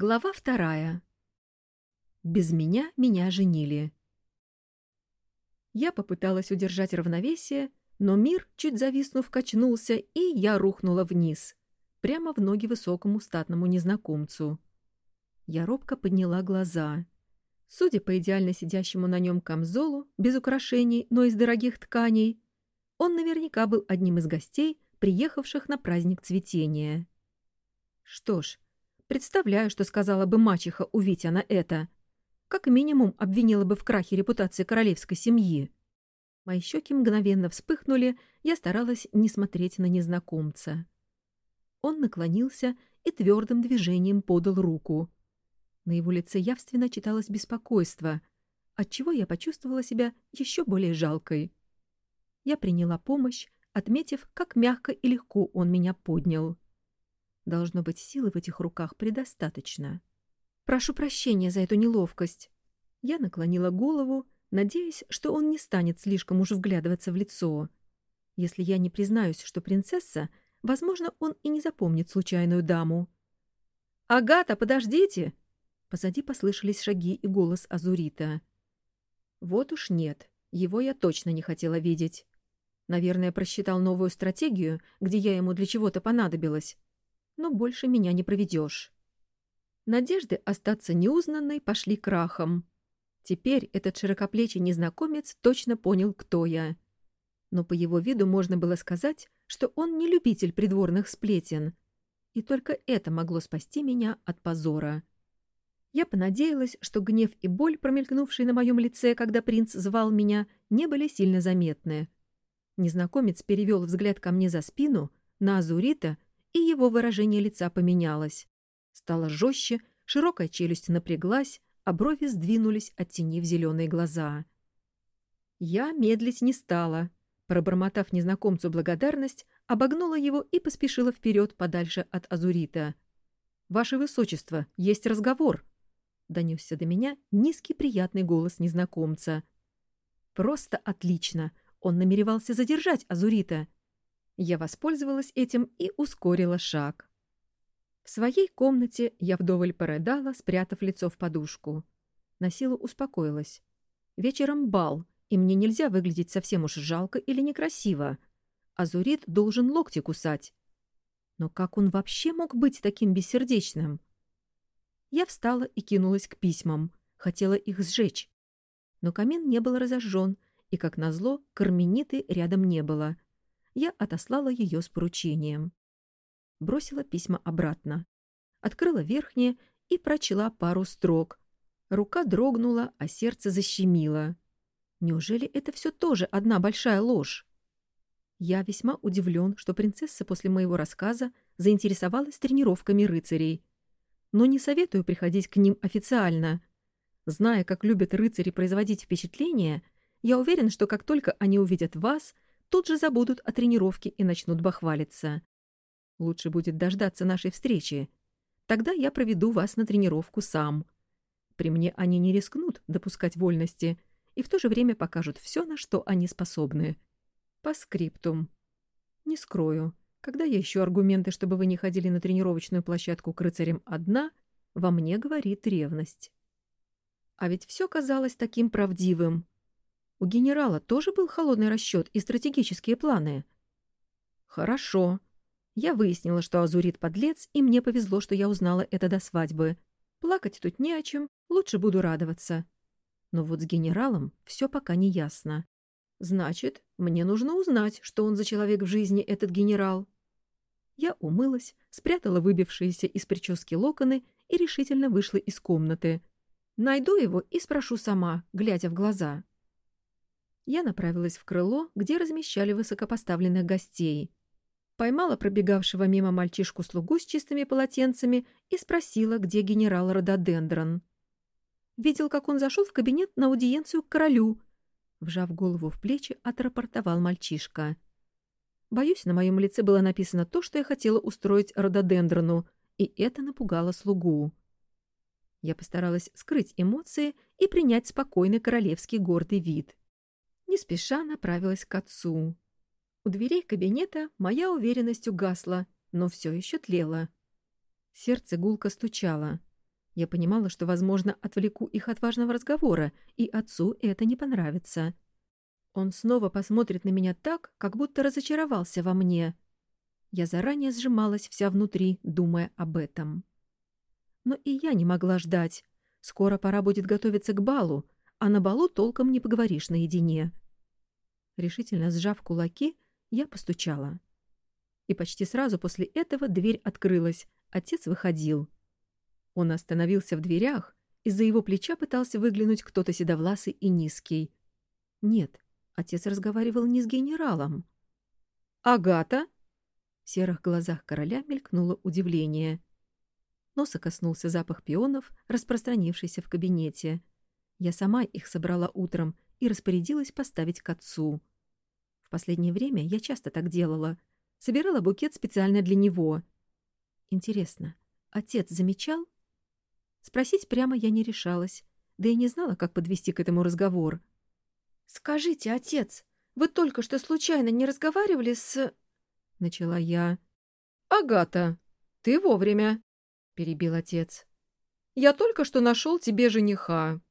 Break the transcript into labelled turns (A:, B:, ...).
A: Глава вторая. Без меня меня женили. Я попыталась удержать равновесие, но мир, чуть зависнув, качнулся, и я рухнула вниз, прямо в ноги высокому статному незнакомцу. Я робко подняла глаза. Судя по идеально сидящему на нем камзолу, без украшений, но из дорогих тканей, он наверняка был одним из гостей, приехавших на праздник цветения. Что ж, Представляю, что сказала бы мачеха, увидя на это. Как минимум обвинила бы в крахе репутации королевской семьи. Мои щеки мгновенно вспыхнули, я старалась не смотреть на незнакомца. Он наклонился и твердым движением подал руку. На его лице явственно читалось беспокойство, отчего я почувствовала себя еще более жалкой. Я приняла помощь, отметив, как мягко и легко он меня поднял. Должно быть, силы в этих руках предостаточно. Прошу прощения за эту неловкость. Я наклонила голову, надеясь, что он не станет слишком уж вглядываться в лицо. Если я не признаюсь, что принцесса, возможно, он и не запомнит случайную даму. «Агата, подождите!» Позади послышались шаги и голос Азурита. «Вот уж нет, его я точно не хотела видеть. Наверное, просчитал новую стратегию, где я ему для чего-то понадобилась но больше меня не проведешь. Надежды остаться неузнанной пошли крахом. Теперь этот широкоплечий незнакомец точно понял, кто я. Но по его виду можно было сказать, что он не любитель придворных сплетен. И только это могло спасти меня от позора. Я понадеялась, что гнев и боль, промелькнувшие на моем лице, когда принц звал меня, не были сильно заметны. Незнакомец перевел взгляд ко мне за спину, на Азурита и его выражение лица поменялось. Стало жестче, широкая челюсть напряглась, а брови сдвинулись, оттенив зеленые глаза. Я медлить не стала. Пробормотав незнакомцу благодарность, обогнула его и поспешила вперед подальше от Азурита. «Ваше Высочество, есть разговор!» Донесся до меня низкий приятный голос незнакомца. «Просто отлично! Он намеревался задержать Азурита!» Я воспользовалась этим и ускорила шаг. В своей комнате я вдоволь порыдала, спрятав лицо в подушку. На силу успокоилась. Вечером бал, и мне нельзя выглядеть совсем уж жалко или некрасиво. Азурит должен локти кусать. Но как он вообще мог быть таким бессердечным? Я встала и кинулась к письмам. Хотела их сжечь. Но камин не был разожжен, и, как назло, кармениты рядом не было — я отослала ее с поручением. Бросила письма обратно. Открыла верхнее и прочла пару строк. Рука дрогнула, а сердце защемило. Неужели это все тоже одна большая ложь? Я весьма удивлен, что принцесса после моего рассказа заинтересовалась тренировками рыцарей. Но не советую приходить к ним официально. Зная, как любят рыцари производить впечатление, я уверен, что как только они увидят вас — тут же забудут о тренировке и начнут бахвалиться. Лучше будет дождаться нашей встречи. Тогда я проведу вас на тренировку сам. При мне они не рискнут допускать вольности и в то же время покажут все, на что они способны. По скриптум. Не скрою, когда я ищу аргументы, чтобы вы не ходили на тренировочную площадку к рыцарям одна, во мне говорит ревность. А ведь все казалось таким правдивым. У генерала тоже был холодный расчет и стратегические планы? Хорошо. Я выяснила, что Азурит подлец, и мне повезло, что я узнала это до свадьбы. Плакать тут не о чем, лучше буду радоваться. Но вот с генералом все пока не ясно. Значит, мне нужно узнать, что он за человек в жизни, этот генерал. Я умылась, спрятала выбившиеся из прически локоны и решительно вышла из комнаты. Найду его и спрошу сама, глядя в глаза я направилась в крыло, где размещали высокопоставленных гостей. Поймала пробегавшего мимо мальчишку-слугу с чистыми полотенцами и спросила, где генерал Рододендрон. Видел, как он зашел в кабинет на аудиенцию к королю. Вжав голову в плечи, отрапортовал мальчишка. Боюсь, на моем лице было написано то, что я хотела устроить Рододендрону, и это напугало слугу. Я постаралась скрыть эмоции и принять спокойный королевский гордый вид не спеша направилась к отцу. У дверей кабинета моя уверенность угасла, но все еще тлела. Сердце гулко стучало. Я понимала, что, возможно, отвлеку их от важного разговора, и отцу это не понравится. Он снова посмотрит на меня так, как будто разочаровался во мне. Я заранее сжималась вся внутри, думая об этом. Но и я не могла ждать. Скоро пора будет готовиться к балу, а на балу толком не поговоришь наедине. Решительно сжав кулаки, я постучала. И почти сразу после этого дверь открылась, отец выходил. Он остановился в дверях, из-за его плеча пытался выглянуть кто-то седовласый и низкий. Нет, отец разговаривал не с генералом. «Агата?» В серых глазах короля мелькнуло удивление. Носа коснулся запах пионов, распространившийся в кабинете. Я сама их собрала утром и распорядилась поставить к отцу. В последнее время я часто так делала. Собирала букет специально для него. Интересно, отец замечал? Спросить прямо я не решалась, да и не знала, как подвести к этому разговор. «Скажите, отец, вы только что случайно не разговаривали с...» — начала я. «Агата, ты вовремя!» — перебил отец. «Я только что нашел тебе жениха.